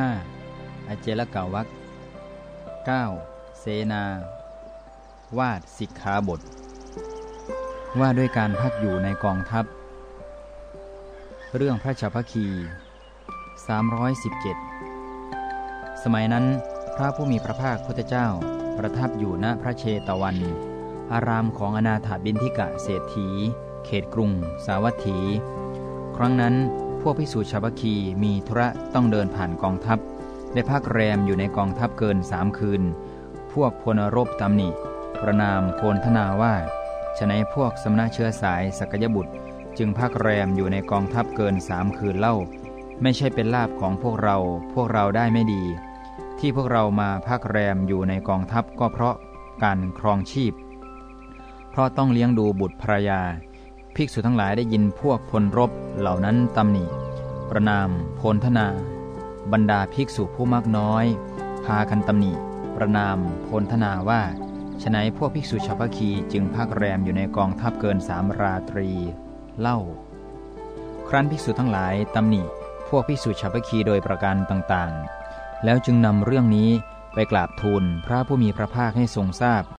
5. อเจลกาวัก 9. เสนา วาดสิกขาบท ว่าด้วยการพักอยู่ในกองทัพ เรื่องพระชาพคี 317 สมัยนั้นพระผู้มีพระภาคพุทธเจ้าประทับอยู่ณพระเชตวัน อารามของอนาถาบินทิกะเศรษฐี เขตกรุง สาวัตถี ครั้งนั้น พวกพิสูจน์ชาวคีมีธุระต้องเดินผ่านกองทัพ ได้พักแรมอยู่ในกองทัพเกินสามคืน พวกพลรบตำหนิ ประนามโพลธนาว่าฉนัยพวกสำนักเชื้อสายสกยบุตร จึงพักแรมอยู่ในกองทัพเกินสามคืนเล่า ไม่ใช่เป็นลาบของพวกเรา พวกเราได้ไม่ดี ที่พวกเรามาพักแรมอยู่ในกองทัพก็เพราะการครองชีพ เพราะต้องเลี้ยงดูบุตรภรรยา ภิกษุทั้งหลายได้ยินพวกพลรบเหล่านั้นตำหนิ ประนาม โพลธนา บรรดาภิกษุผู้มากน้อย พากันตำหนิ ประนาม โพลธนาว่าฉนัยพวกภิกษุชาวพคีจึงพักแรมอยู่ในกองทัพเกินสามราตรี เล่า ครั้นภิกษุทั้งหลายตำหนิพวกภิกษุชาวพคีโดยประการต่างๆ แล้วจึงนำเรื่องนี้ไปกราบทูลพระผู้มีพระภาคให้ทรงทราบ